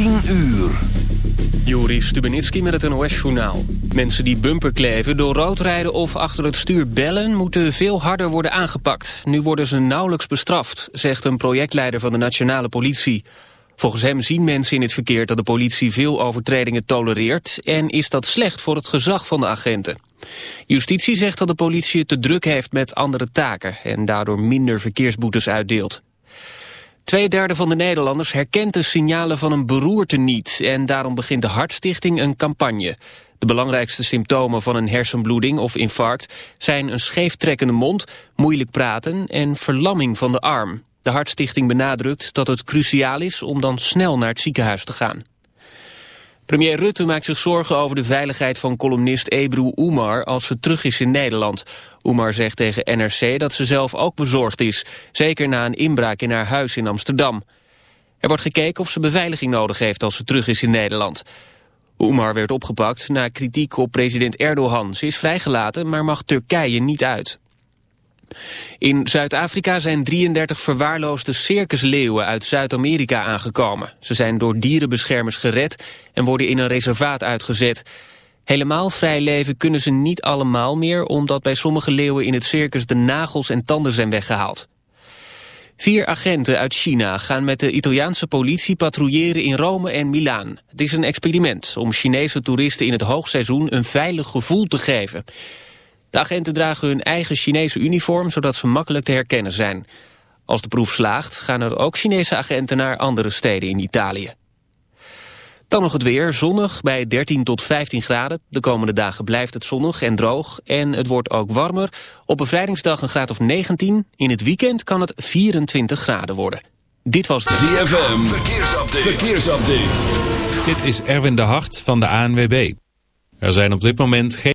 10 uur. Stubenitski met het NOS-journaal. Mensen die bumper kleven, door rood rijden of achter het stuur bellen... moeten veel harder worden aangepakt. Nu worden ze nauwelijks bestraft, zegt een projectleider van de nationale politie. Volgens hem zien mensen in het verkeer dat de politie veel overtredingen tolereert... en is dat slecht voor het gezag van de agenten. Justitie zegt dat de politie het te druk heeft met andere taken... en daardoor minder verkeersboetes uitdeelt. Tweederde van de Nederlanders herkent de signalen van een beroerte niet... en daarom begint de Hartstichting een campagne. De belangrijkste symptomen van een hersenbloeding of infarct... zijn een scheeftrekkende mond, moeilijk praten en verlamming van de arm. De Hartstichting benadrukt dat het cruciaal is om dan snel naar het ziekenhuis te gaan. Premier Rutte maakt zich zorgen over de veiligheid van columnist Ebru Oemar als ze terug is in Nederland. Oemar zegt tegen NRC dat ze zelf ook bezorgd is, zeker na een inbraak in haar huis in Amsterdam. Er wordt gekeken of ze beveiliging nodig heeft als ze terug is in Nederland. Oemar werd opgepakt na kritiek op president Erdogan. Ze is vrijgelaten, maar mag Turkije niet uit. In Zuid-Afrika zijn 33 verwaarloosde circusleeuwen uit Zuid-Amerika aangekomen. Ze zijn door dierenbeschermers gered en worden in een reservaat uitgezet. Helemaal vrij leven kunnen ze niet allemaal meer... omdat bij sommige leeuwen in het circus de nagels en tanden zijn weggehaald. Vier agenten uit China gaan met de Italiaanse politie patrouilleren in Rome en Milaan. Het is een experiment om Chinese toeristen in het hoogseizoen een veilig gevoel te geven. De agenten dragen hun eigen Chinese uniform, zodat ze makkelijk te herkennen zijn. Als de proef slaagt, gaan er ook Chinese agenten naar andere steden in Italië. Dan nog het weer, zonnig bij 13 tot 15 graden. De komende dagen blijft het zonnig en droog en het wordt ook warmer. Op bevrijdingsdag een graad of 19. In het weekend kan het 24 graden worden. Dit was de ZFM, verkeersupdate. verkeersupdate. Dit is Erwin de Hart van de ANWB. Er zijn op dit moment geen...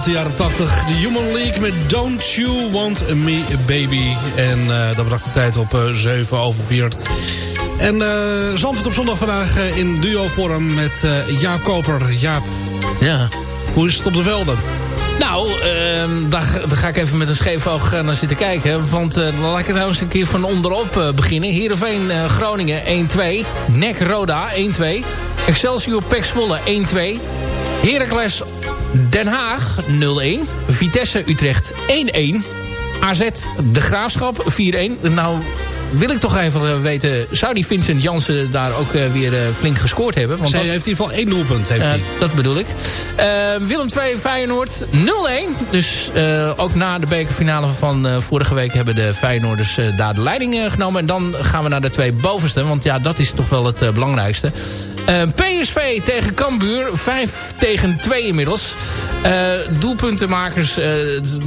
Uit de jaren 80. De Human League met Don't You Want Me Baby. En eh, dat bracht de tijd op eh 7 over 4. En eh Zandvoort op zondag vandaag in duo-vorm met Jaap Koper. Jaap, Ja. hoe is het op de velden? Nou, ehm, daar, daar ga ik even met een scheef oog naar zitten kijken. Want dan laat ik het nou eens een keer van onderop eh, beginnen. Heerenveen Groningen 1-2. NEC Roda 1-2. Excelsior Pek Zwolle 1-2. Heracles Den Haag 0-1. Vitesse Utrecht 1-1. AZ De Graafschap 4-1. Nou wil ik toch even eh, weten... zou die Vincent Jansen daar ook eh, weer eh, flink gescoord hebben? Want Zij dat- heeft in ieder geval één doelpunt. Heeft hij. dat bedoel ik. Willem 2 Feyenoord 0-1. Dus ook na de bekerfinale van vorige week... hebben de Feyenoorders daar de leiding genomen. En dan gaan we naar de twee bovenste. Want ja, dat is toch wel het belangrijkste. Eh, PSV tegen Cambuur. 5 tegen 2 inmiddels. Eh, doelpuntenmakers eh,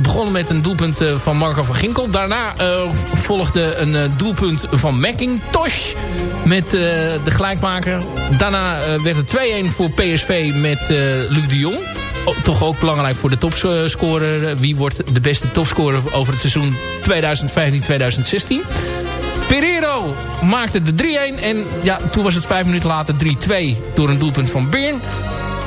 begonnen met een doelpunt van Marco van Ginkel. Daarna volgde een doelpunt van McIntosh met de gelijkmaker. Daarna werd het 2-1 voor PSV met Luc de Jong. Toch ook belangrijk voor de topscorer. Wie wordt de beste topscorer over het seizoen 2015-2016? Pereiro maakte de 3-1. En ja, toen was het vijf minuten later 3-2 door een doelpunt van Beern.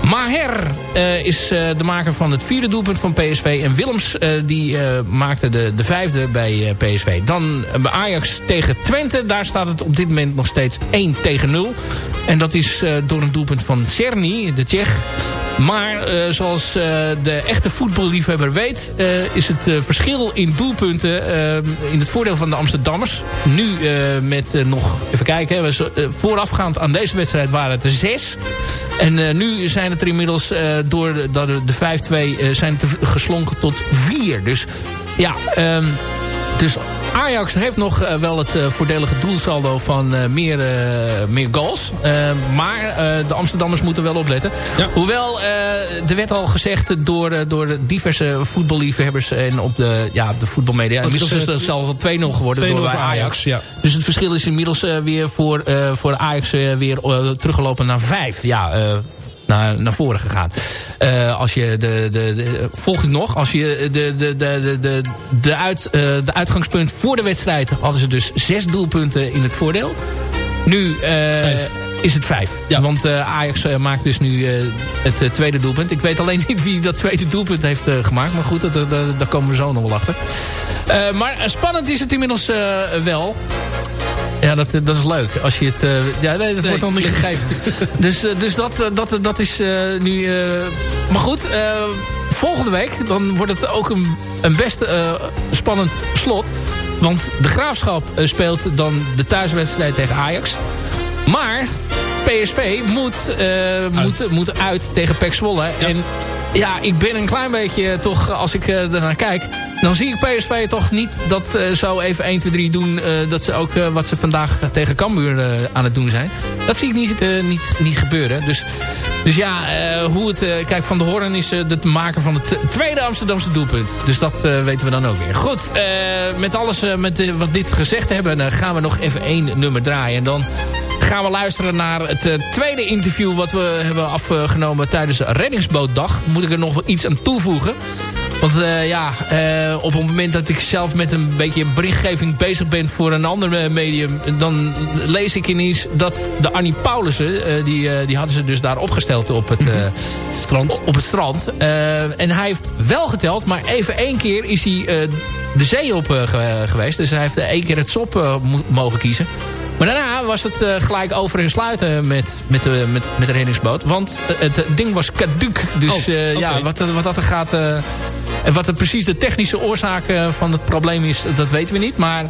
Maher eh, is eh, de maker van het vierde doelpunt van PSV. En Willems eh, die, maakte de, de vijfde bij PSV. Dan bij Ajax tegen Twente. Daar staat het op dit moment nog steeds 1 tegen 0. En dat is door een doelpunt van Cerny, de Tsjech. Maar zoals de echte voetballiefhebber weet... is het verschil in doelpunten in het voordeel van de Amsterdammers. Nu met nog, even kijken... Eh, voorafgaand aan deze wedstrijd waren het er zes. En nu zijn het er inmiddels eh, door de, de, de 5-2 eh, zijn het geslonken tot vier. Dus ja... ehm, dus Ajax heeft nog eh, wel het voordelige doelsaldo van meer, meer goals. Eh, maar de Amsterdammers moeten wel opletten. Ja. Hoewel, er werd al gezegd door, door diverse voetballiefhebbers... en op de, ja, de voetbalmedia. Dat Inmiddels is het zelfs al 2-0 geworden 2-0 door bij voor Ajax. Ajax, ja. Dus het verschil is inmiddels weer voor, voor Ajax weer teruggelopen naar 5. Ja, naar, naar voren gegaan. Eh, als je de, de, de, volg ik nog, als je de, de, de, de, de, de, uit, eh, de uitgangspunt voor de wedstrijd hadden ze dus zes doelpunten in het voordeel. Nu eh, is het vijf. Ja. Want Ajax maakt dus nu het tweede doelpunt. Ik weet alleen niet wie dat tweede doelpunt heeft gemaakt. Maar goed, daar komen we zo nog wel achter. Maar spannend is het inmiddels wel. Ja, dat, dat is leuk. Als je het... eh, ja, nee, dat wordt nog niet gegeven. dus eh, dus dat, eh, dat, dat is eh, nu... eh, maar goed, eh, volgende week... dan wordt het ook een, een best eh, spannend slot. Want de Graafschap eh, speelt dan de thuiswedstrijd tegen Ajax. Maar PSV moet, eh, moet, moet uit tegen PEC Zwolle. En ja, ik ben een klein beetje toch, als ik eh, ernaar kijk... dan zie ik PSV toch niet dat eh, zo even 1, 2, 3 doen... eh, dat ze ook eh, wat ze vandaag tegen Cambuur eh, aan het doen zijn. Dat zie ik niet, eh, niet, niet gebeuren. Dus, dus ja, eh, hoe het... eh, kijk, Van de Hoorn is eh, de maker van het tweede Amsterdamse doelpunt. Dus dat eh, weten we dan ook weer. Goed, eh, met alles eh, met eh, wat dit gezegd hebben... eh, gaan we nog even één nummer draaien. En dan gaan we luisteren naar het eh, tweede interview... wat we hebben afgenomen tijdens Reddingsbootdag. Moet ik er nog iets aan toevoegen. Want eh, ja, eh, op het moment dat ik zelf met een beetje berichtgeving bezig ben... voor een ander medium... dan lees ik ineens dat de Annie Paulussen... die, die hadden ze dus daar opgesteld op het... strand. Op het strand. En hij heeft wel geteld, maar even één keer is hij de zee op ge- geweest. Dus hij heeft één keer het sop mo- mogen kiezen. Maar daarna was het eh, gelijk over en sluiten met, met, de, met, met de reddingsboot. Want eh, het ding was caduc. Dus Oh, eh, ja, wat, wat dat er gaat... eh, en wat er precies de technische oorzaak eh, van het probleem is, dat weten we niet. Maar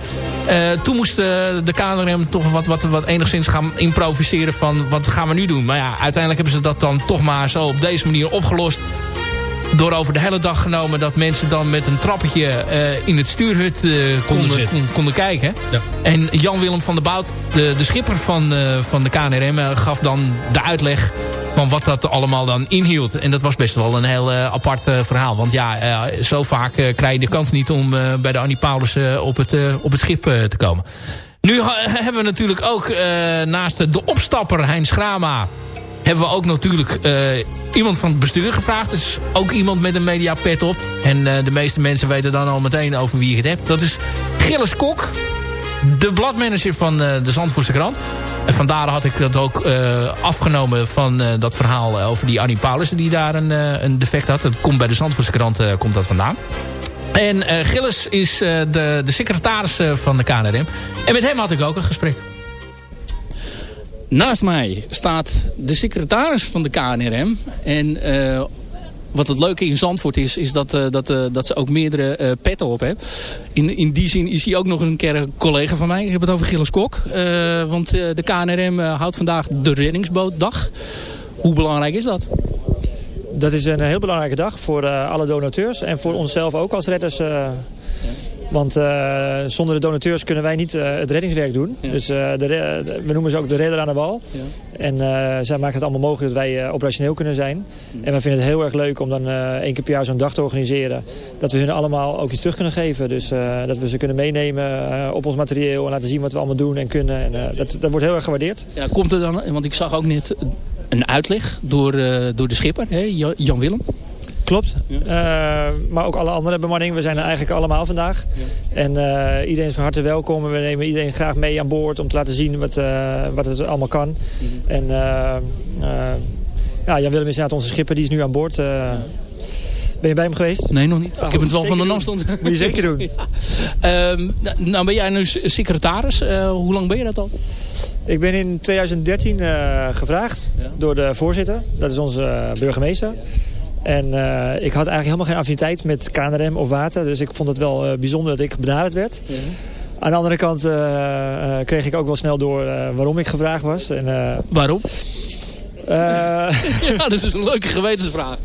eh, toen moest eh, de KNRM toch wat, wat, wat enigszins gaan improviseren van wat gaan we nu doen. Maar ja, uiteindelijk hebben ze dat dan toch maar zo op deze manier opgelost door over de hele dag genomen dat mensen dan met een trappetje eh, in het stuurhut eh, konden, kon- konden kijken. Ja. En Jan-Willem van der Bout, de, de schipper van, eh, van de KNRM, gaf dan de uitleg van wat dat allemaal dan inhield. En dat was best wel een heel apart verhaal. Want ja, zo vaak krijg je de kans niet om bij de Annie Paulus op, het, op het schip te komen. Nu hebben we natuurlijk ook naast de opstapper Hein Schrama hebben we ook natuurlijk eh, iemand van het bestuur gevraagd. Dus ook iemand met een media pet op. En eh, de meeste mensen weten dan al meteen over wie ik het heb. Dat is Gilles Kok. De bladmanager van eh, de Zandvoortse krant. En vandaar had ik dat ook afgenomen van dat verhaal over die Annie Paulussen die daar een, een defect had. Dat komt bij de Zandvoortse krant komt dat vandaan. En Gilles is de, de secretaris van de KNRM. En met hem had ik ook een gesprek. Naast mij staat de secretaris van de KNRM. En eh, wat het leuke in Zandvoort is, is dat, eh, dat, eh, dat ze ook meerdere petten op hebben. In, in die zin is hij ook nog een keer een collega van mij. Ik heb het over Gilles Kok. Want de KNRM houdt vandaag de reddingsbootdag. Hoe belangrijk is dat? Dat is een heel belangrijke dag voor alle donateurs en voor onszelf ook als redders. Want eh, zonder de donateurs kunnen wij niet eh, het reddingswerk doen. Dus eh, de, we noemen ze ook de redder aan de wal. En eh, zij maken het allemaal mogelijk dat wij operationeel kunnen zijn. En wij vinden het heel erg leuk om dan één keer per jaar zo'n dag te organiseren. Dat we hun allemaal ook iets terug kunnen geven. Dus dat we ze kunnen meenemen op ons materieel en laten zien wat we allemaal doen en kunnen. En, dat, dat wordt heel erg gewaardeerd. Ja, komt er dan, want ik zag ook net een uitleg door, door de schipper, hè, Jan Willem. Klopt. Eh, maar ook alle andere bemanning. We zijn er eigenlijk allemaal vandaag. En eh, iedereen is van harte welkom. En we nemen iedereen graag mee aan boord om te laten zien wat, eh, wat het allemaal kan. En eh, eh, ja, Jan Willem is inderdaad onze schipper. Die is nu aan boord. Ben je bij hem geweest? Nee, nog niet. Ah, ik heb het wel van de doen. afstand. Moet je zeker doen. Ehm, nou, nou ben jij nu secretaris. Eh, hoe lang ben je dat al? Ik ben in 2013 eh, gevraagd Ja. door de voorzitter. Dat is onze burgemeester. En eh, ik had eigenlijk helemaal geen affiniteit met KNRM of water. Dus ik vond het wel eh, bijzonder dat ik benaderd werd. Aan de andere kant eh, eh, kreeg ik ook wel snel door eh, waarom ik gevraagd was. En, eh, Waarom? Eh, ja, dat is een leuke gewetensvraag.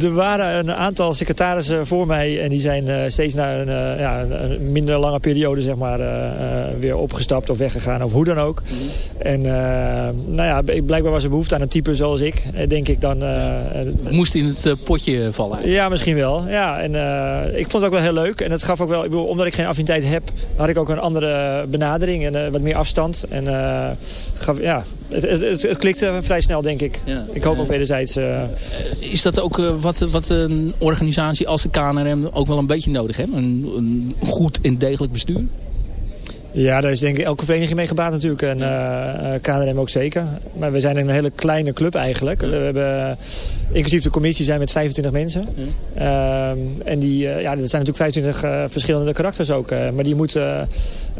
er waren een aantal secretarissen voor mij. En die zijn eh, steeds na een, eh, ja, een, minder lange periode zeg maar, weer opgestapt of weggegaan. Of hoe dan ook. En eh, nou ja, blijkbaar was er behoefte aan een type zoals ik. Denk ik dan. Moest in het potje vallen. Ja, misschien wel. Ja, en ik vond het ook wel heel leuk. En het gaf ook wel, ik bedoel, omdat ik geen affiniteit heb, had ik ook een andere benadering en wat meer afstand. En gaf, ja, het, het, het, het klikte vrij snel, denk ik. Ja. Ik hoop ook wederzijds. eh, Is dat ook eh, wat, wat een organisatie als de KNRM ook wel een beetje nodig heeft? Een, een goed en degelijk bestuur? Ja, daar is denk ik elke vereniging mee gebaat natuurlijk. En eh, eh, KNRM ook zeker. Maar we zijn een hele kleine club eigenlijk. We hebben, inclusief de commissie zijn met 25 mensen. Ehm, en die, eh, ja, dat zijn natuurlijk 25 eh, verschillende karakters ook. maar die moeten,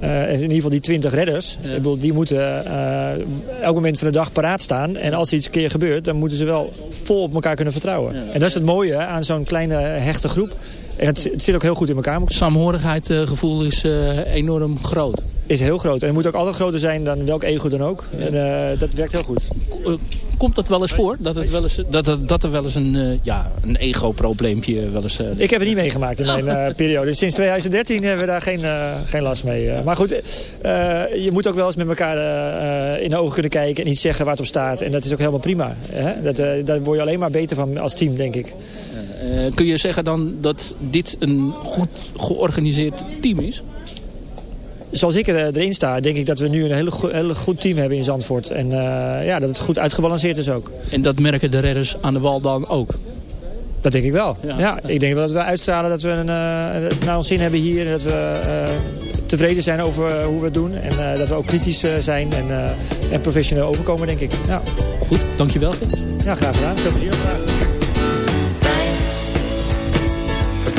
in ieder geval die 20 redders, ik bedoel, die moeten eh, elk moment van de dag paraat staan. En als er iets een keer gebeurt, dan moeten ze wel vol op elkaar kunnen vertrouwen. En dat is het mooie aan zo'n kleine hechte groep. Het, het zit ook heel goed in elkaar. Saamhorigheidsgevoel is eh, enorm groot. Is heel groot. En het moet ook altijd groter zijn dan welk ego dan ook. En eh, dat werkt heel goed. Eh, Komt dat wel eens voor? Dat, het wel eens, dat, er- dat er wel eens een, eh, ja, een ego-probleempje wel eens... eh, Ik heb het niet meegemaakt in mijn eh, periode. Sinds 2013 hebben we daar geen, eh, geen last mee. Eh, maar goed, eh, je moet ook wel eens met elkaar eh, eh, in de ogen kunnen kijken en iets zeggen waar het op staat. En dat is ook helemaal prima. Hè? Dat, eh, daar word je alleen maar beter van als team, denk ik. Eh, kun je zeggen dan dat dit een goed georganiseerd team is? Zoals ik er- erin sta, denk ik dat we nu een hele, go- hele goed team hebben in Zandvoort. En eh, ja, dat het goed uitgebalanceerd is ook. En dat merken de redders aan de wal dan ook? Dat denk ik wel. Ja. Ja. ik denk wel dat we uitstralen dat we een, eh, naar ons zin hebben hier. En dat we eh, tevreden zijn over eh, hoe we het doen. En eh, dat we ook kritisch eh, zijn en, eh, en professioneel overkomen, denk ik. Ja, Goed, dankjewel. ja graag gedaan. Veel plezier vandaag.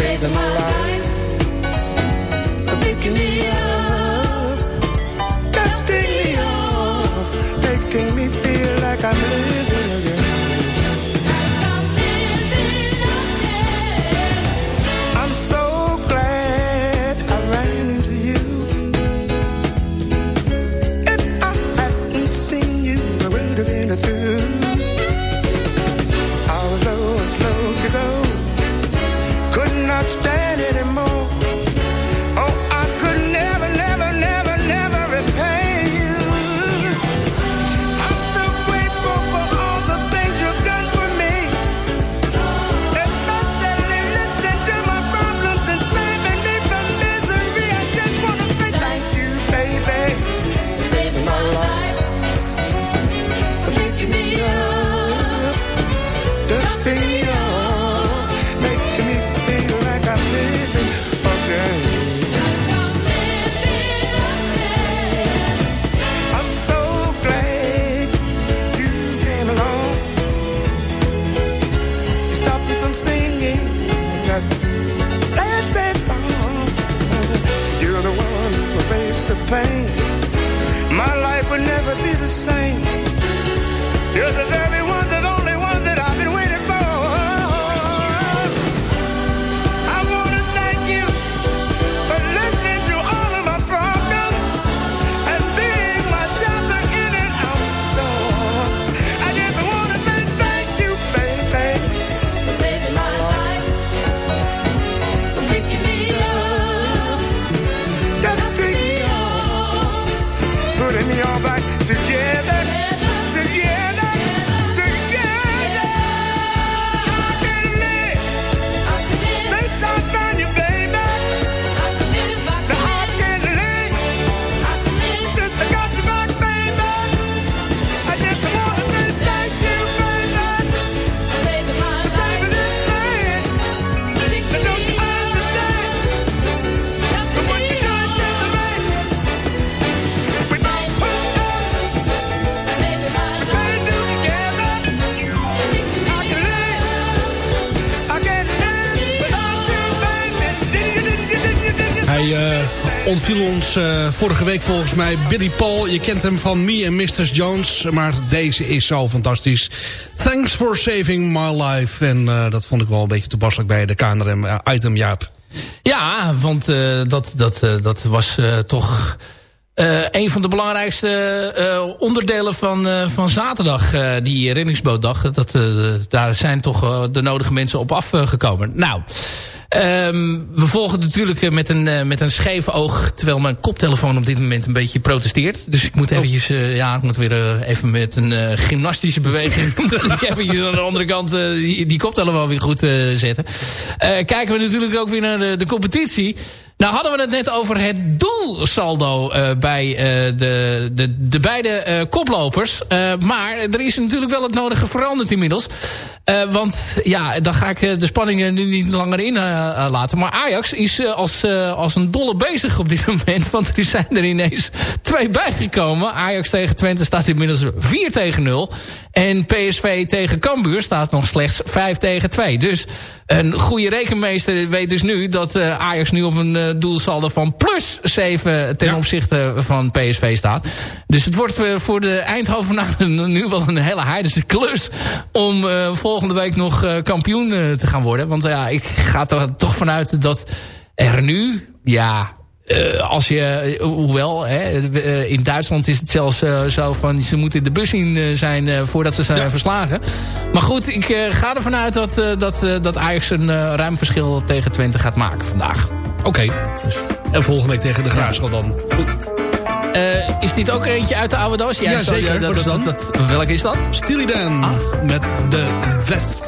Saving my life, picking me up, dusting me off, making me feel like I'm living Hij eh, ontviel ons eh, vorige week volgens mij. Billy Paul, je kent hem van Me and Mr. Jones. Maar deze is zo fantastisch. Thanks for saving my life. En eh, dat vond ik wel een beetje toepasselijk bij de KNRM-item, Jaap. Ja, want dat, dat, dat was toch een van de belangrijkste onderdelen van, van zaterdag. die reddingsbootdag. Dat, daar zijn toch de nodige mensen op afgekomen. Nou... ehm, we volgen natuurlijk eh, met een, eh, met een scheef oog... terwijl mijn koptelefoon op dit moment een beetje protesteert. Dus ik moet eventjes... eh, ja, ik moet weer even met een gymnastische beweging... eventjes aan de andere kant die, die koptelefoon weer goed zetten. Kijken we natuurlijk ook weer naar de, de competitie. Nou hadden we het net over het doelsaldo eh, bij eh, de, de, de beide eh, koplopers. Maar er is natuurlijk wel het nodige veranderd inmiddels. Want ja, dan ga ik de spanningen nu niet langer in laten. Maar Ajax is als, als een dolle bezig op dit moment. Want er zijn er ineens twee bijgekomen. Ajax tegen Twente staat inmiddels 4 tegen 0. En PSV tegen Cambuur staat nog slechts 5 tegen 2. Dus een goede rekenmeester weet dus nu dat Ajax nu op een doelsaldo van plus 7 ten opzichte van PSV staat. Dus het wordt eh, voor de Eindhovenaren nu wel een hele heidense klus om eh, volgende week nog eh, kampioen te gaan worden. Want ja, ik ga er toch vanuit dat er nu, ja, als je, hoewel, hè, in Duitsland is het zelfs zo van... ze moeten in de bus in zijn voordat ze zijn verslagen. Maar goed, ik ga ervan uit dat, dat, dat Ajax een ruim verschil tegen Twente gaat maken vandaag. Oké. En volgende week tegen de Graafschap dan. Goed. Eh, is dit ook eentje uit de oude doos? Ja, zeker. dat, dat, dat- welke is dat? Steely Dan met de Vest.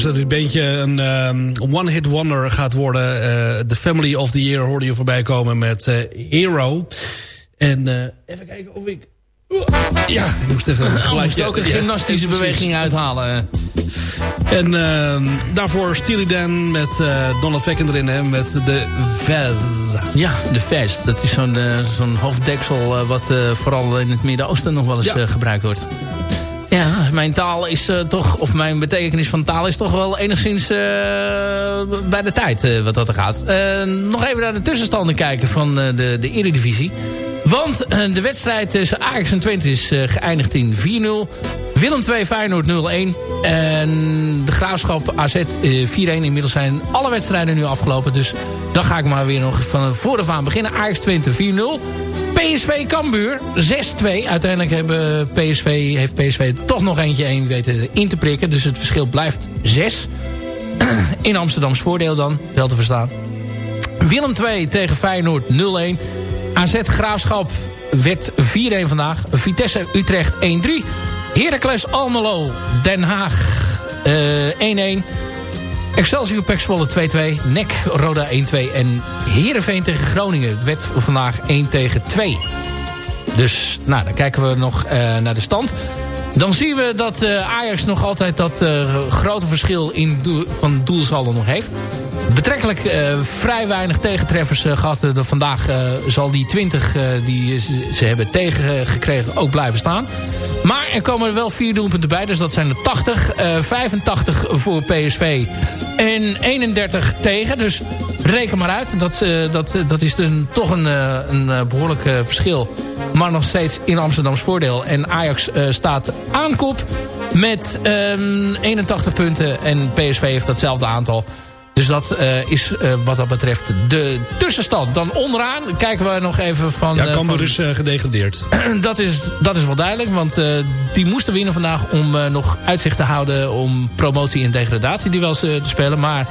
Vrees dat dit bandje een ehm, one-hit wonder gaat worden. Eh, The Family of the Year hoorde je voorbij komen met eh, Hero. En eh, even kijken of ik... Ja, ik moest even een Oh, geluidje... ook een gymnastische beweging uithalen. En ehm, daarvoor Steely Dan met Donald Facken erin, hè, met de Vez. Ja, de vest. Dat is zo'n zo'n hoofddeksel wat vooral in het Midden-Oosten nog wel eens Ja. gebruikt wordt. Ja, mijn taal is eh, toch, of mijn betekenis van taal is toch wel enigszins eh, bij de tijd eh, wat dat er gaat. Nog even naar de tussenstanden kijken van de, de Eredivisie. Want de wedstrijd tussen Ajax en Twente is geëindigd in 4-0. Willem 2 Feyenoord 0-1. En de Graafschap AZ eh, 4-1. Inmiddels zijn alle wedstrijden nu afgelopen. Dus dan ga ik maar weer nog van vooraf aan beginnen. Ajax Twente 4-0. PSV Cambuur 6-2. Uiteindelijk hebben PSV, heeft PSV toch nog eentje 1 weten in te prikken. Dus het verschil blijft 6. In Amsterdams voordeel dan, wel te verstaan. Willem 2 tegen Feyenoord 0-1. AZ Graafschap werd 4-1 vandaag. Vitesse Utrecht 1-3. Heracles Almelo Den Haag eh, 1-1. Excelsior Pek Zwolle 2-2. NEC Roda 1-2. En Heerenveen tegen Groningen. Het werd vandaag 1 tegen 2. Dus nou, dan kijken we nog eh, naar de stand. Dan zien we dat eh, Ajax nog altijd dat eh, grote verschil in van doelsaldo nog heeft. Betrekkelijk eh, vrij weinig tegentreffers eh, gehad. Eh, vandaag zal die 20 eh, die ze, hebben tegengekregen ook blijven staan. Maar er komen er wel vier doelpunten bij. Dus dat zijn er 80. eh 85 voor PSV. En 31 tegen. Dus reken maar uit. Dat, eh, dat, dat is dan toch een, eh, een eh, behoorlijk eh, verschil. Maar nog steeds in Amsterdams voordeel. En Ajax eh, staat aan kop met ehm, 81 punten. En PSV heeft datzelfde aantal. Dus dat uh, is uh, wat dat betreft de tussenstand. Dan onderaan kijken we nog even van... Ja, Cambuur is uh, gedegradeerd. dat, is, dat is wel duidelijk, want die moesten winnen vandaag... om nog uitzicht te houden om promotie en degradatie die wel te spelen. Maar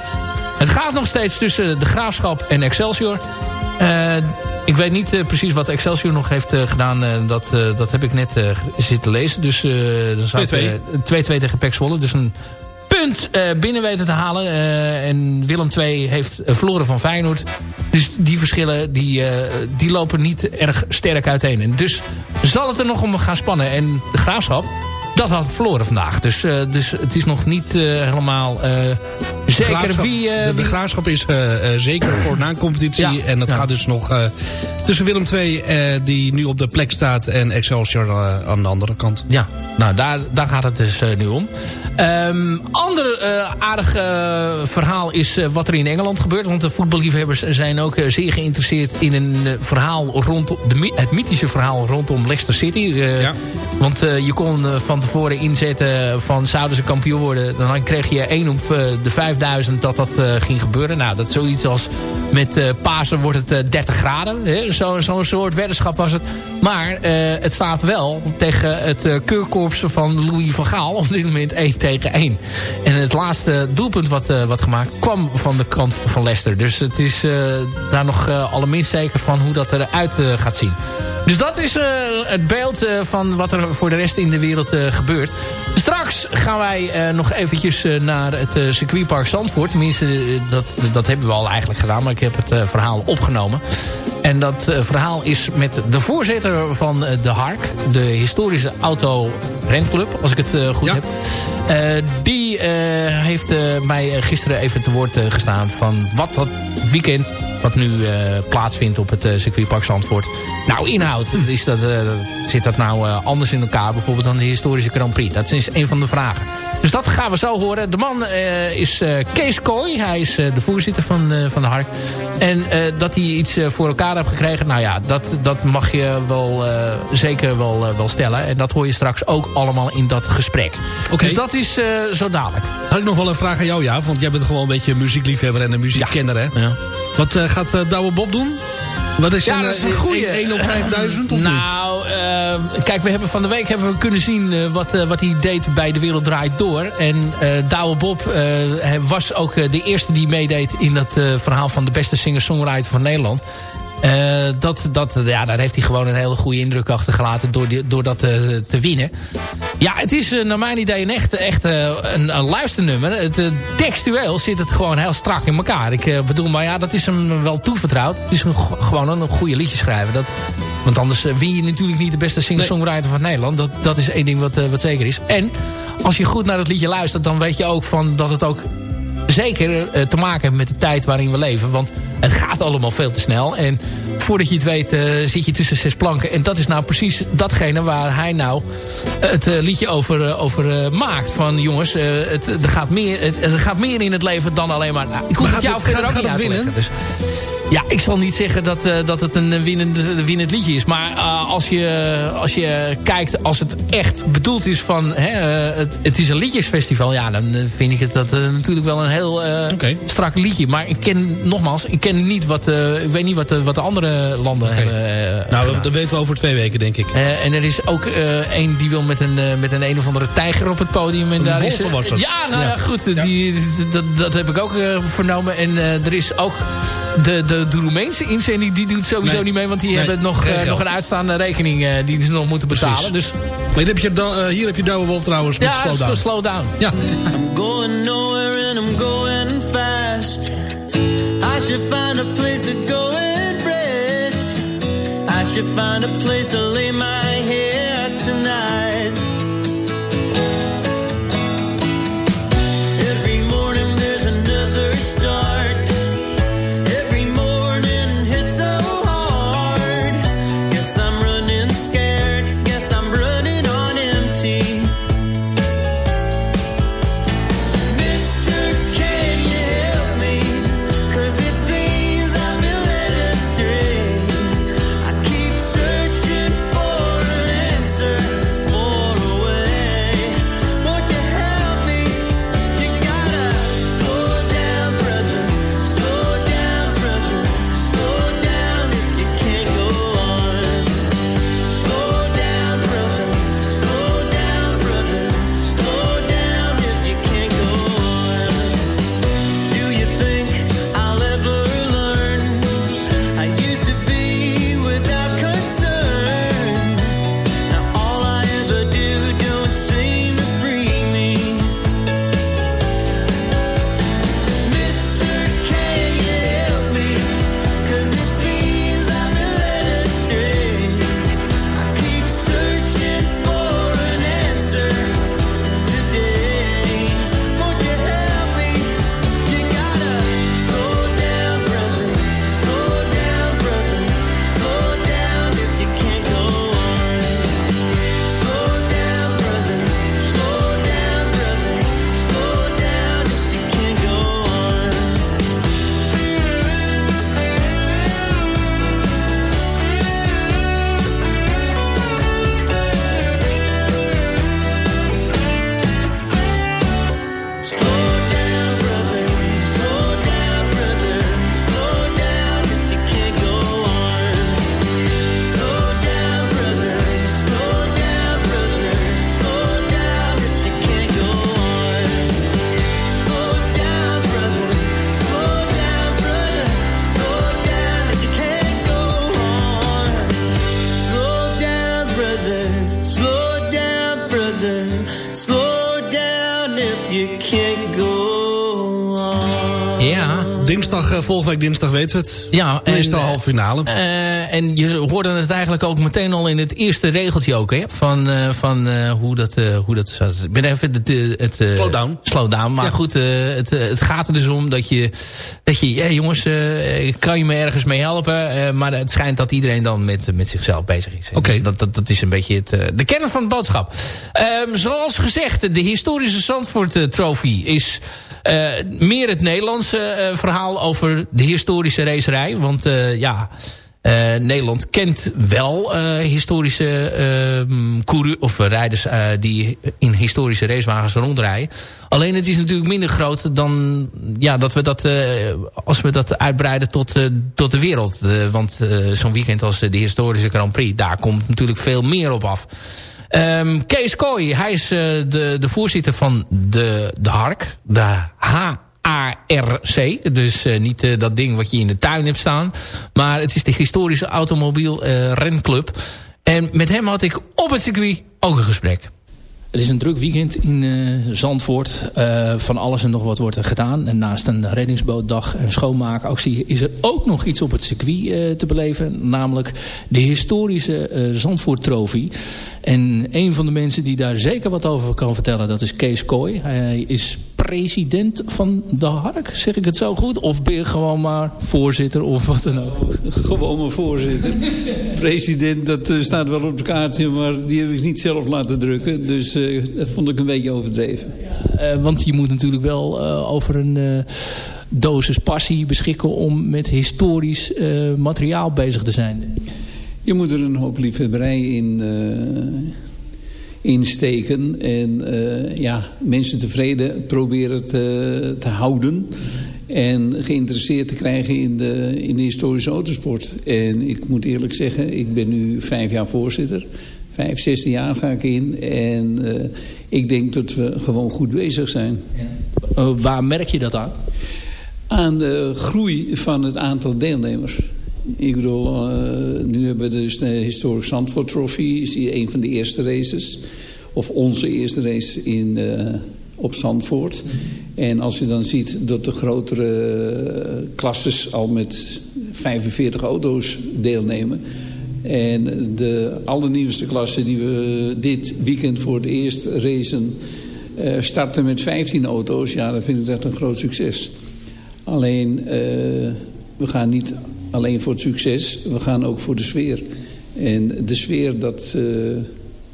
het gaat nog steeds tussen de Graafschap en Excelsior. ik weet niet precies wat Excelsior nog heeft gedaan. dat, dat heb ik net zitten lezen. Dus dan staat 2-2 tegen Pek Zwolle. Dus een punt binnen weten te halen. En Willem II heeft verloren van Feyenoord. Dus die verschillen die, die lopen niet erg sterk uiteen. En dus zal het er nog om gaan spannen. En de Graafschap, dat had verloren vandaag. Dus, dus het is nog niet helemaal zeker wie, de, de, Graafschap is zeker voor na competitie. Ja, en dat ja. gaat dus nog tussen Willem II, die nu op de plek staat... en Excelsior aan de andere kant. Ja, nou daar, daar gaat het dus nu om. Um, ander aardig verhaal is wat er in Engeland gebeurt. Want de voetballiefhebbers zijn ook zeer geïnteresseerd in een verhaal rondom de, het mythische verhaal rondom Leicester City. Ja. Want je kon van tevoren inzetten van zouden ze kampioen worden. Dan kreeg je 1 op de 5000 dat dat ging gebeuren. Nou, dat zoiets als met Pasen wordt het 30 graden. Zo'n zo soort weddenschap was het. Maar het staat wel tegen het keurkorps van Louis van Gaal op dit moment 1 tegen 1. En het laatste doelpunt wat, uh, wat gemaakt kwam van de kant van Leicester. Dus het is uh, daar nog uh, allerminst zeker van hoe dat eruit gaat zien. Dus dat is het beeld van wat er voor de rest in de wereld gebeurt. Straks gaan wij nog eventjes naar het circuitpark Zandvoort. Tenminste, dat, dat hebben we al eigenlijk gedaan. Maar ik heb het verhaal opgenomen. En dat verhaal is met de voorzitter van de HARK. De historische auto Rentclub, als ik het goed ja. heb. Uh, die uh, heeft uh, mij gisteren even te woord gestaan van wat dat weekend wat nu plaatsvindt op het circuitpark Zandvoort nou inhoudt. Is dat, zit dat nou anders in elkaar bijvoorbeeld dan de historische Grand Prix? Dat is een van de vragen. Dus dat gaan we zo horen. De man is Kees Kooi. Hij is de voorzitter van, van de Hark. En dat hij iets voor elkaar heeft gekregen. Nou ja, dat, dat mag je wel zeker wel, wel stellen. En dat hoor je straks ook allemaal in dat gesprek. Okay. Dus dat is uh, zo dadelijk. Had ik nog wel een vraag aan jou, ja, want jij bent gewoon een beetje muziekliefhebber en een muziekkenner, hè? Ja. Wat uh, gaat uh, Douwe Bob doen? Wat is, ja, een, dat is een goede. 1 op 5000 of nou, uh, kijk, we hebben van de week hebben we kunnen zien uh, wat, uh, wat hij deed bij De Wereld Draait Door. En Douwe Bob was ook de eerste die meedeed in dat verhaal van de beste singer-songwriter van Nederland. Uh, dat, dat, ja, daar heeft hij gewoon een hele goede indruk achtergelaten door, door dat te, te winnen. Ja, het is uh, naar mijn idee een echt, echt een, een luisternummer. Het, textueel zit het gewoon heel strak in elkaar. Ik bedoel, maar ja, dat is hem wel toevertrouwd. Het is een, gewoon een, een goede liedje schrijven. Dat, want anders win je natuurlijk niet de beste singer-songwriter van Nederland. Dat, dat is één ding wat, wat zeker is. En als je goed naar het liedje luistert, dan weet je ook van dat het ook zeker te maken met de tijd waarin we leven. Want het gaat allemaal veel te snel. En voordat je het weet uh, zit je tussen zes planken. En dat is nou precies datgene waar hij nou het uh, liedje over, over maakt. Van jongens, het, er, gaat meer, het, er gaat meer in het leven dan alleen maar... Nou, ik hoef het jou verder ook niet uit leggen. Dus, ja, ik zal niet zeggen dat, uh, dat het een winnend, winnend liedje is. Maar uh, als, je, als je kijkt, als het echt bedoeld is van... Hè, uh, het, het, is een liedjesfestival. Ja, dan vind ik het dat, natuurlijk wel een heel okay. strak liedje. Maar ik ken, nogmaals, ik ken niet wat... ik weet niet wat, wat de andere landen okay. hebben Nou, gedaan. dat weten we over twee weken, denk ik. en er is ook een die wil met een, met een een of andere tijger op het podium. En daar is. Ja, nou ja, goed. Ja. Die, dat, dat heb ik ook vernomen. En er is ook de, de, de Roemeense inzending die doet sowieso nee. niet mee. Want die nee, hebben nog, uh, nog een uitstaande rekening uh, die ze nog moeten betalen. Dus. Maar hier heb je, uh, hier heb je Douwe Bob trouwens met ja, Slow Down. Slow down. Ja. Should find a place to Dinsdag, uh, volgende week dinsdag weten we het. Ja. En, Meestal halve finale. Uh, en je hoorde het eigenlijk ook meteen al in het eerste regeltje ook. Hè? Van, uh, van hoe dat, hoe dat zat. Ik ben even het... het slowdown. Slowdown. Maar ja. goed, het, het gaat er dus om dat je... Dat je ja, jongens, kan je me ergens mee helpen? maar het schijnt dat iedereen dan met, met zichzelf bezig is. Oké. Okay. Dat, dat, dat is een beetje het, de kern van de boodschap. Um, zoals gezegd, de historische Zandvoort Trophy is... Uh, meer het Nederlandse uh, verhaal over de historische racerij. Want uh, ja, Nederland kent wel historische coureurs of rijders die in historische racewagens rondrijden. Alleen het is natuurlijk minder groot dan ja, dat we dat, als we dat uitbreiden tot, tot de wereld. want zo'n weekend als de historische Grand Prix, daar komt natuurlijk veel meer op af. Um, Kees Kooi, hij is uh, de, de voorzitter van de, de HARC. De H-A-R-C. Dus uh, niet uh, dat ding wat je in de tuin hebt staan. Maar het is de historische automobiel renclub. En met hem had ik op het circuit ook een gesprek. Het is een druk weekend in uh, Zandvoort. Uh, van alles en nog wat wordt er gedaan. En naast een reddingsbootdag en schoonmaakactie is er ook nog iets op het circuit uh, te beleven. Namelijk de historische Zandvoort Trofee. En een van de mensen die daar zeker wat over kan vertellen, dat is Kees Kooi. Hij is president van de Hark, zeg ik het zo goed? Of ben je gewoon maar voorzitter of wat dan ook? Gewoon maar voorzitter. president, dat uh, staat wel op het kaartje, maar die heb ik niet zelf laten drukken. Dus uh, dat vond ik een beetje overdreven. Uh, want je moet natuurlijk wel over een dosis passie beschikken om met historisch materiaal bezig te zijn. Je moet er een hoop liefhebberij in, insteken. En uh, ja, mensen tevreden proberen te, te houden. En geïnteresseerd te krijgen in de, in de historische autosport. En ik moet eerlijk zeggen, ik ben nu vijf jaar voorzitter. Vijf, zestien jaar ga ik in. En uh, ik denk dat we gewoon goed bezig zijn. Ja. waar merk je dat aan? Aan de groei van het aantal deelnemers. Ik bedoel, uh, nu hebben we dus de Historic Zandvoort Trophy. Is die een van de eerste races. Of onze eerste race in, uh, op Zandvoort. En als je dan ziet dat de grotere klasses al met 45 auto's deelnemen. En de allernieuwste klasse die we dit weekend voor het eerst racen... Uh, starten met 15 auto's. Ja, dan vind ik dat een groot succes. Alleen, we gaan niet alleen voor het succes. We gaan ook voor de sfeer. En de sfeer, dat, uh,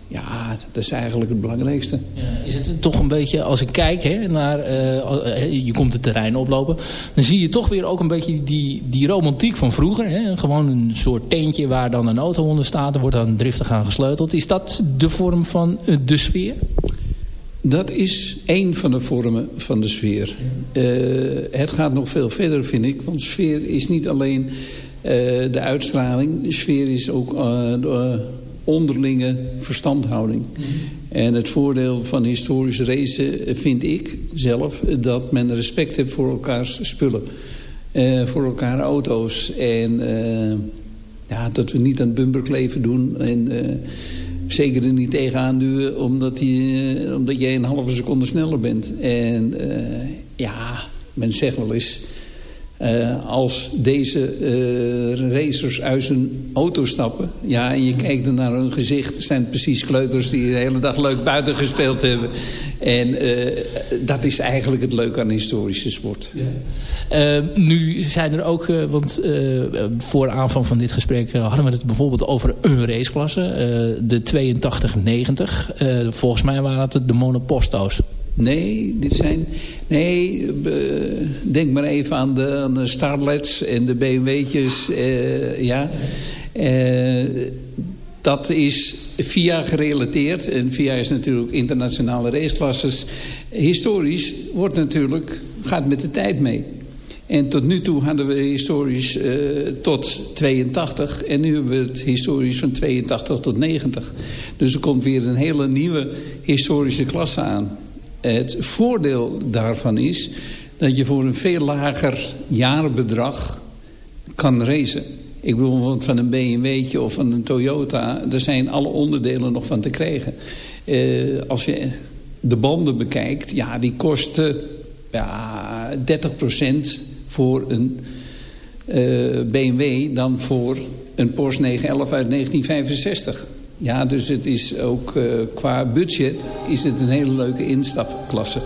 ja, dat is eigenlijk het belangrijkste. Is het toch een beetje, als ik kijk hè, naar, uh, je komt het terrein oplopen... dan zie je toch weer ook een beetje die, die romantiek van vroeger. Hè? Gewoon een soort tentje waar dan een auto onder staat. Er wordt dan driftig aan gesleuteld. Is dat de vorm van de sfeer? Dat is één van de vormen van de sfeer. Uh, het gaat nog veel verder, vind ik. Want sfeer is niet alleen uh, de uitstraling. De sfeer is ook uh, de onderlinge verstandhouding. En het voordeel van historische racen vind ik zelf... dat men respect heeft voor elkaars spullen. voor elkaar auto's. En ja, dat we niet aan bumperkleven doen... En, zeker er niet tegenaan duwen omdat, die, uh, omdat jij een halve seconde sneller bent. En uh, ja, men zegt wel eens... Uh, als deze racers uit hun auto stappen... ja, en je kijkt er naar hun gezicht... zijn het precies kleuters die de hele dag leuk buiten gespeeld hebben. En dat is eigenlijk het leuke aan historische sport. Ja. Nu zijn er ook, want voor aanvang van dit gesprek hadden we het bijvoorbeeld over een raceklasse. de 82-90. volgens mij waren het de monoposto's. Nee, dit zijn... Nee, denk maar even aan de, Starlets en de BMW'tjes. ja. dat is VIA gerelateerd. En VIA is natuurlijk internationale raceklasses. Historisch wordt natuurlijk, gaat met de tijd mee. En tot nu toe hadden we historisch uh, tot 82. En nu hebben we het historisch van 82 tot 90. Dus er komt weer een hele nieuwe historische klasse aan. Het voordeel daarvan is dat je voor een veel lager jaarbedrag kan racen. Ik bedoel, van een BMW'tje of van een Toyota... daar zijn alle onderdelen nog van te krijgen. Uh, als je de banden bekijkt, ja, die kosten ja, 30% voor een BMW dan voor een Porsche 911 uit 1965. Ja, dus het is ook qua budget is het een hele leuke instapklasse.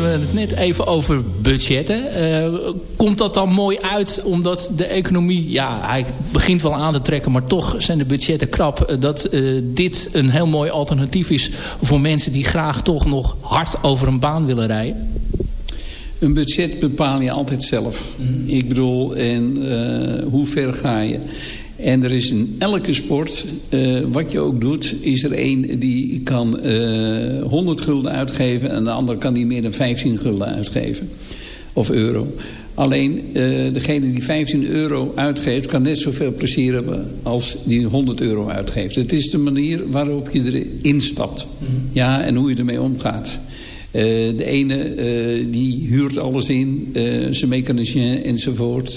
Hadden we het net even over budgetten. Uh, komt dat dan mooi uit omdat de economie... ja, hij begint wel aan te trekken... maar toch zijn de budgetten krap. Uh, dat uh, dit een heel mooi alternatief is... voor mensen die graag toch nog hard over een baan willen rijden? Een budget bepaal je altijd zelf. Mm. Ik bedoel, en hoe ver ga je? En er is in elke sport, uh, wat je ook doet, is er één die kan uh, eh, 100 gulden uitgeven en de ander kan die meer dan 15 gulden uitgeven. Of euro. Alleen uh, degene die 15 euro uitgeeft kan net zoveel plezier hebben als die 100 euro uitgeeft. Het is de manier waarop je erin stapt. Mm. Ja, en hoe je ermee omgaat. Uh, de ene uh, die huurt alles in, uh, zijn mechanicien enzovoort.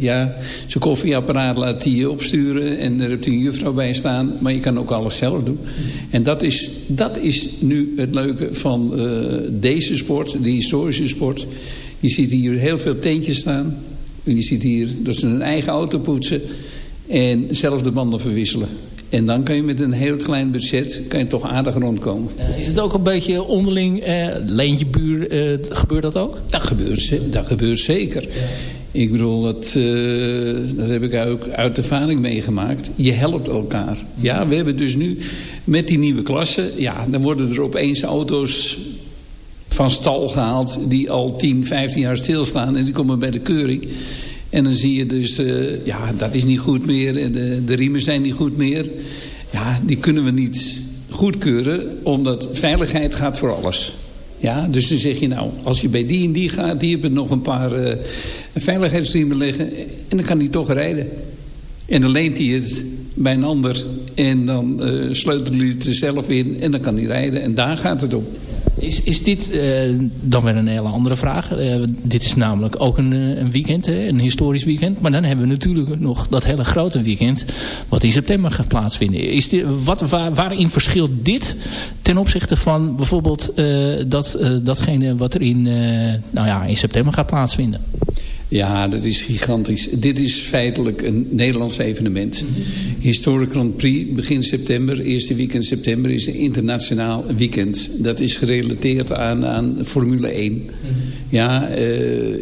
ja, zijn koffieapparaat laat hij opsturen en er hebt een juffrouw bij staan. Maar je kan ook alles zelf doen. En dat is, dat is nu het leuke van deze sport, de historische sport. Je ziet hier heel veel teentjes staan. En je ziet hier dat ze hun eigen auto poetsen en zelf de banden verwisselen. En dan kan je met een heel klein budget kan je toch aardig rondkomen. is het ook een beetje onderling, eh, leentje buur, eh, gebeurt dat ook? Dat gebeurt, dat gebeurt zeker. Ik bedoel, dat, uh, dat heb ik ook uit ervaring meegemaakt. Je helpt elkaar. Ja, we hebben dus nu met die nieuwe klasse... ja, dan worden er opeens auto's van stal gehaald... die al 10, 15 jaar stilstaan en die komen bij de keuring... En dan zie je dus, uh, ja, dat is niet goed meer. En de, de riemen zijn niet goed meer. Ja, die kunnen we niet goedkeuren, omdat veiligheid gaat voor alles. Ja, dus dan zeg je nou, als je bij die en die gaat, die hebben nog een paar uh, veiligheidsriemen liggen. En dan kan die toch rijden. En dan leent hij het bij een ander. En dan uh, sleutelt hij het er zelf in en dan kan hij rijden. En daar gaat het om. Is, is dit uh, dan weer een hele andere vraag? Uh, dit is namelijk ook een, een weekend, een historisch weekend. Maar dan hebben we natuurlijk nog dat hele grote weekend... wat in september gaat plaatsvinden. Is dit, wat, waar, waarin verschilt dit ten opzichte van bijvoorbeeld dat, datgene... wat er in, nou ja, in september gaat plaatsvinden? Ja, dat is gigantisch. Dit is feitelijk een Nederlands evenement. Historic Grand Prix begin september, eerste weekend september... is een internationaal weekend. Dat is gerelateerd aan, aan Formule 1. Ja, uh,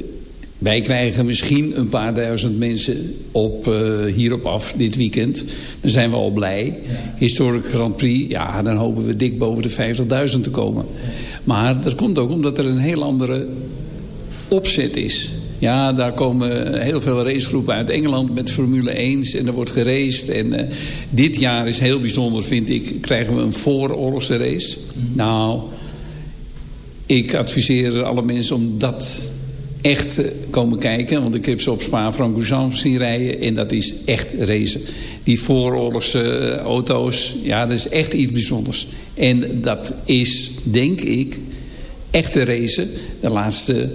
wij krijgen misschien een paar duizend mensen op, uh, hierop af dit weekend. Dan zijn we al blij. Historic Grand Prix, ja, dan hopen we dik boven de 50.000 te komen. Maar dat komt ook omdat er een heel andere opzet is... Ja, daar komen heel veel racegroepen uit Engeland met Formule 1 en er wordt geraced. En uh, dit jaar is heel bijzonder, vind ik, krijgen we een vooroorlogse race. Nou, ik adviseer alle mensen om dat echt te komen kijken. Want ik heb ze op Spa-Francorchamps zien rijden en dat is echt racen. Die vooroorlogse auto's, ja, dat is echt iets bijzonders. En dat is, denk ik, echte racen. De laatste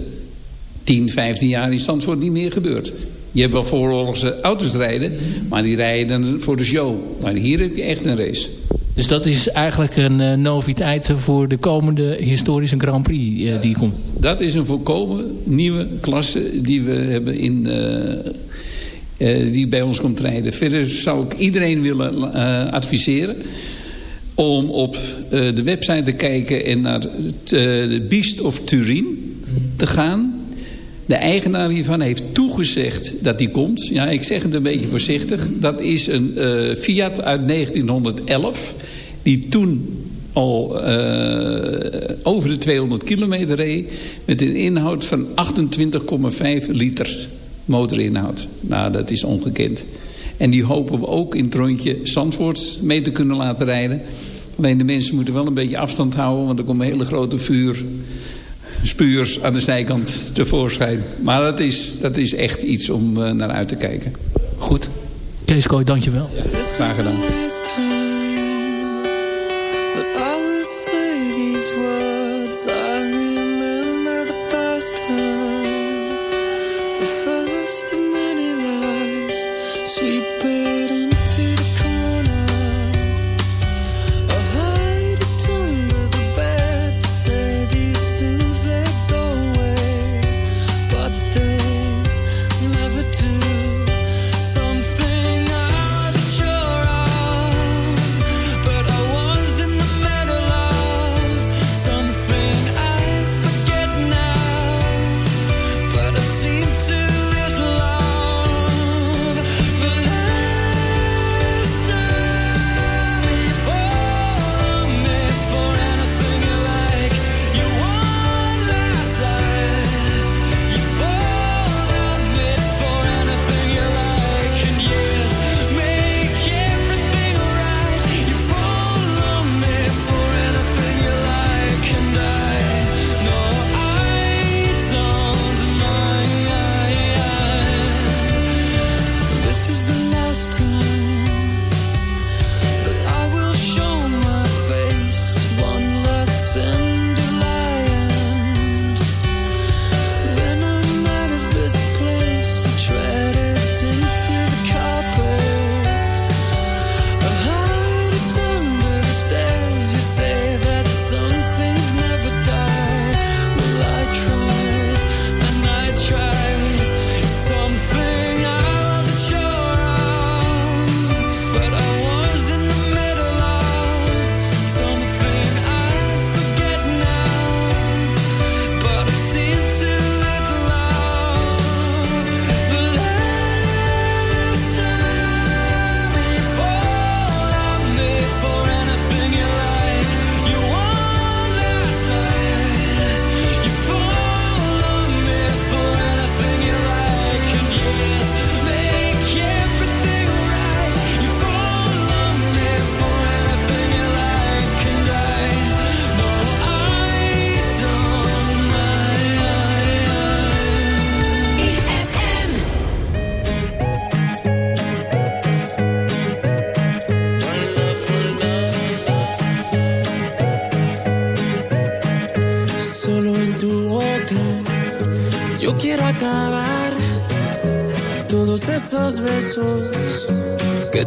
10, 15 jaar in Zandvoort niet meer gebeurd. Je hebt wel vooroorlogse auto's rijden, maar die rijden dan voor de show. Maar hier heb je echt een race. Dus dat is eigenlijk een uh, noviteit voor de komende historische Grand Prix uh, die komt. Dat is een volkomen nieuwe klasse die we hebben in... Uh, die bij ons komt rijden. Verder zou ik iedereen willen adviseren om op de website te kijken en naar de Beast of Turin te gaan. De eigenaar hiervan heeft toegezegd dat die komt. Ja, ik zeg het een beetje voorzichtig. Dat is een uh, Fiat uit 1911. Die toen al uh, over de 200 kilometer reed. Met een inhoud van 28,5 liter motorinhoud. Nou, dat is ongekend. En die hopen we ook in het rondje Zandvoort mee te kunnen laten rijden. Alleen de mensen moeten wel een beetje afstand houden. Want er komt een hele grote vuur spuurs aan de zijkant tevoorschijn. Maar dat is, dat is echt iets om uh, naar uit te kijken. Goed. Kees Kooi, dankjewel. Ja, graag gedaan.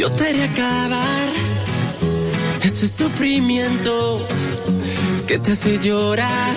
yo te haré acabar ese sufrimiento que te hace llorar.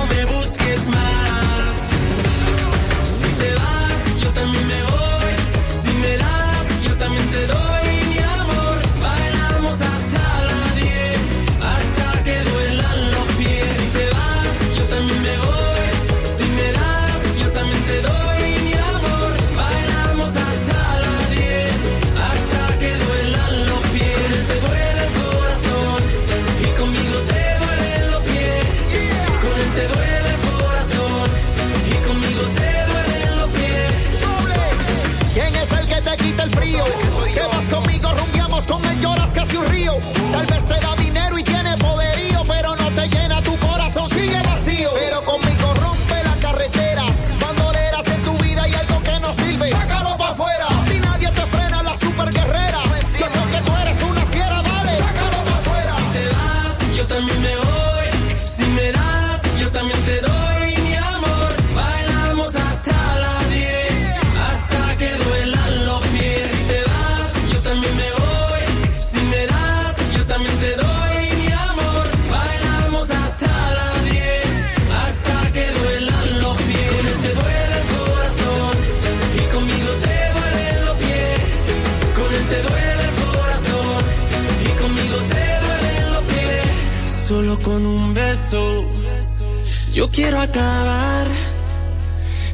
yo quiero acabar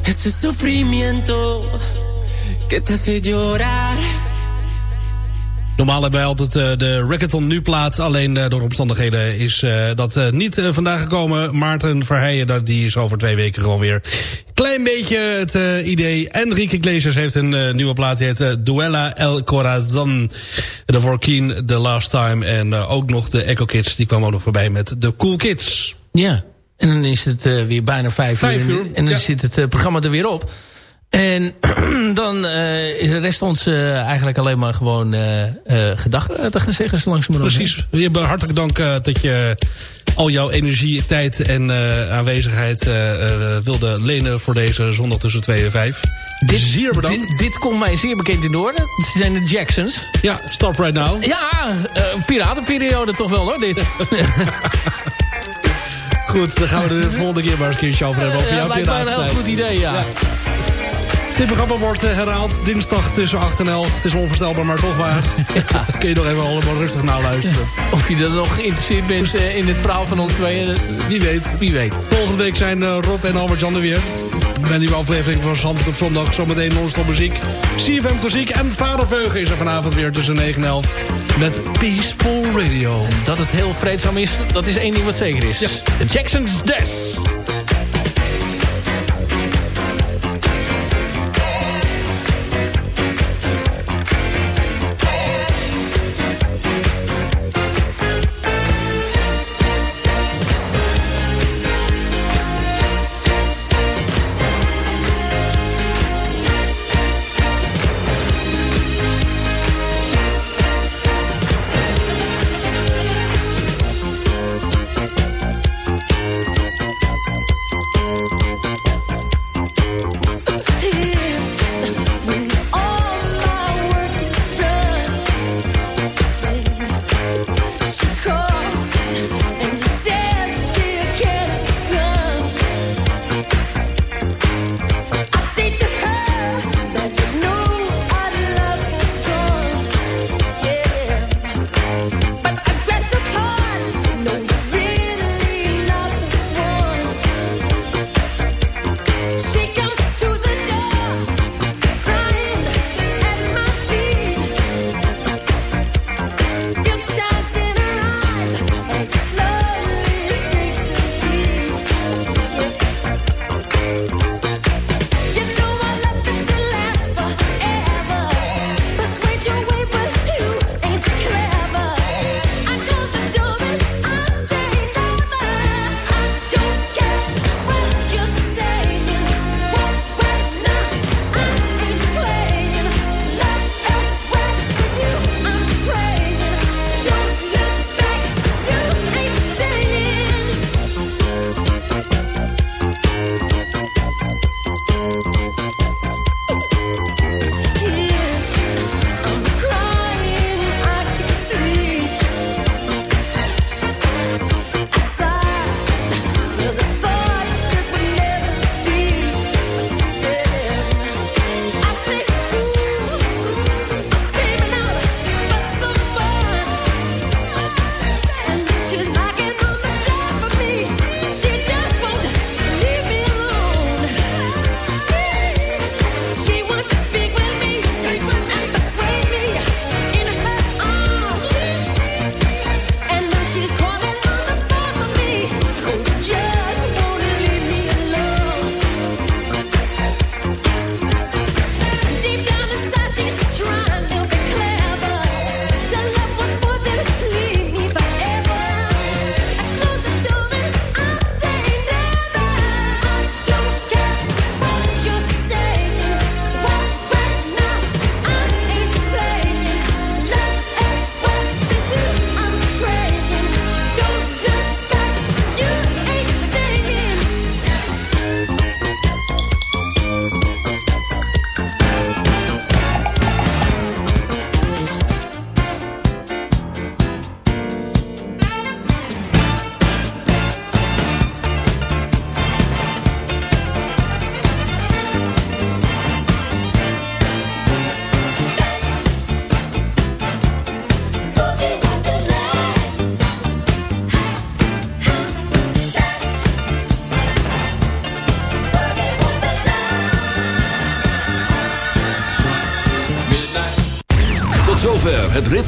ese sufrimiento que te hace llorar. Normaal hebben wij altijd eh, de Rackathon Nu-plaat. Alleen eh, door omstandigheden is eh, dat niet vandaag gekomen. Maarten Verheijen, die is over twee weken gewoon weer. Klein beetje het idee. Enrique Iglesias heeft een nieuwe plaat. Die heet Duella El Corazon. En daarvoor Keen The Last Time. En eh, ook nog de Echo Kids. Die kwamen ook nog voorbij met de Cool Kids. Ja, en dan is het eh, weer bijna vijf, Vijf uur. uur, En dan ja. zit het eh, programma er weer op. En dan eh, rest ons eh, eigenlijk alleen maar gewoon eh gedachten te gaan zeggen. Zo langzamerhand. Precies. We hebben hartelijk dank dat je al jouw energie, tijd en aanwezigheid wilde lenen voor deze zondag tussen 2 en 5. Dit, Zeer bedankt. Dit, dit komt mij zeer bekend in de oren. Ze zijn de Jacksons. Ja, stop right now. Ja, piratenperiode toch wel hoor, dit. Goed, dan gaan we er de volgende keer maar eens een keertje over hebben. Over Ja, jouw lijkt mij een heel goed idee, ja. Dit programma wordt eh, herhaald dinsdag tussen 8 en 11. Het is onvoorstelbaar, maar toch waar. Kun je nog even allemaal rustig naluisteren. Of je er nog geïnteresseerd bent eh, in het verhaal van ons tweeën. Wie weet. Wie weet. Volgende week zijn eh, Rob en Albert-Jan er weer. Bij een nieuwe aflevering van Zandvoort op zondag. Zometeen non-stop muziek. CFM Klassiek en Vader Veugen is er vanavond weer tussen 9 en 11. Met Peaceful Radio. Dat het heel vreedzaam is, dat is één ding wat zeker is. Ja. De Jacksons Des.